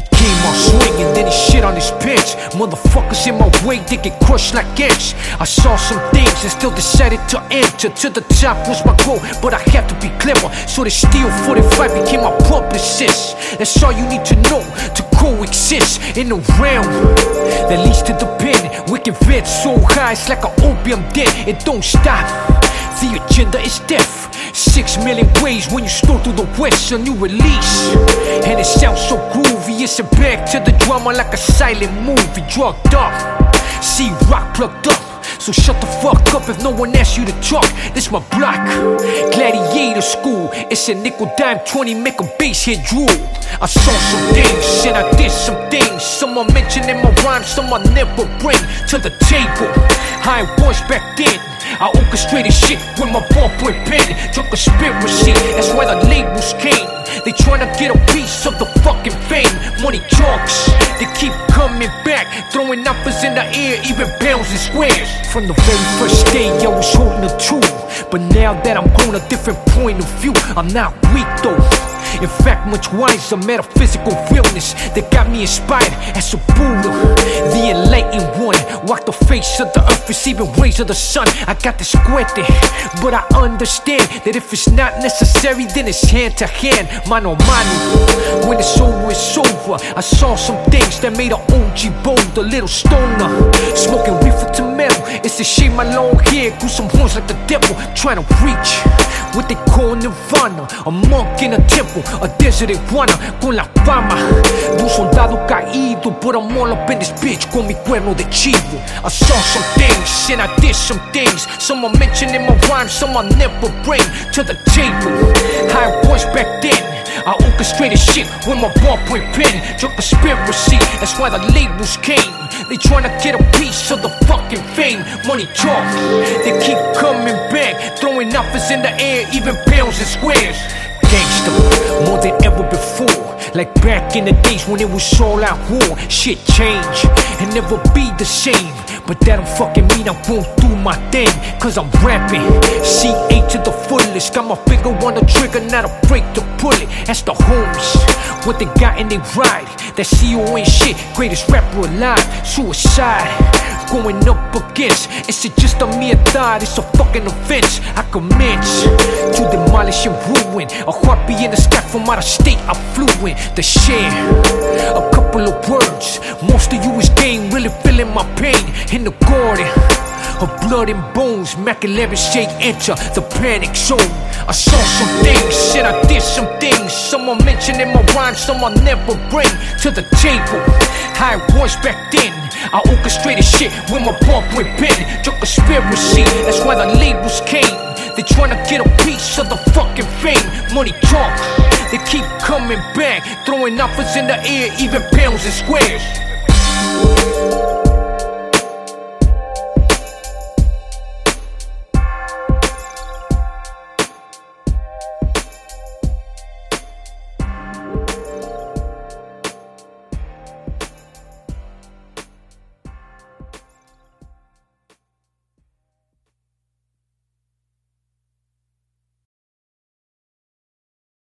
on swinging, then he shit on his pitch. Motherfuckers in my way, they get crushed like ants. I saw some things and still decided to enter. To the top was my goal, but I had to be clever. So the steel 45 became my publicist. That's all you need to know to coexist in the realm that leads to the pen. Wicked vet so high, it's like an opium den. It don't stop. The agenda is death. Six million ways when you stroll through the west, a new release. And it sounds so groovy, it's a back to the drama like a silent movie. Drugged up, see rock plugged up. So shut the fuck up if no one asks you to talk. This my block, gladiator school. It's a nickel dime 20, make a bass hit drool. I saw some things and I did some things. Some I mention in my rhymes, some I never bring to the table. I was back then. I orchestrated shit with my ballpoint pen. Drunk conspiracy, that's why the labels came. They tryna get a piece of the fucking fame. Money talks, they keep coming back, throwing numbers in the air, even pounds and squares. From the very first day, I was holding a tool. But now that I'm grown, a different point of view. I'm not weak though. In fact, much wiser, metaphysical realness that got me inspired as a Buddha, the enlightened one. Walk the face of the earth, receiving rays of the sun. I got this squete, but I understand that if it's not necessary, then it's hand to hand, mano mano. When it's over, it's over. I saw some things that made an OG bold, a little stoner, smoking reefer to metal. It's a shame my long hair grew some horns like the devil, trying to reach what they call nirvana. A monk in a temple, a desert iguana con la fama un soldado caído. But I'm all up in this bitch con mi cuerno de chivo. I saw some things and I did some things. Some I mention in my rhymes, some I never bring to the table. It was back then. I orchestrated shit with my ballpoint pen. Drunk conspiracy, that's why the labels came. They tryna get a piece of the fucking fame. Money talk, they keep coming back. Throwing offers in the air, even pounds and squares. Gangster, more than ever before. Like back in the days when it was all out war. Shit change and never be the same. But that don't fucking mean I won't do my thing. Cause I'm rapping. CA to the fullest. Got my finger on the trigger, not afraid to pull it. That's the homies. What they got in they ride. That CEO ain't shit. Greatest rapper alive. Suicide. Going up against. It's just a mere thought. It's a fucking offense. I commence to demolish and ruin. A heartbeat in the sky from out of state. I flew in to share a couple of words. Most of you is game, really feeling my pain in the garden of blood and bones. Mac 11 shake enter the panic zone. I saw some things, shit, I did some things. Some I mention in my rhymes, some I never bring to the table. How it was back then. I orchestrated shit with my ballpoint pen. Drunk conspiracy, that's why the labels came. They tryna get a piece of the fucking fame. Money talk, they keep coming back, throwing offers in the air, even pounds and squares.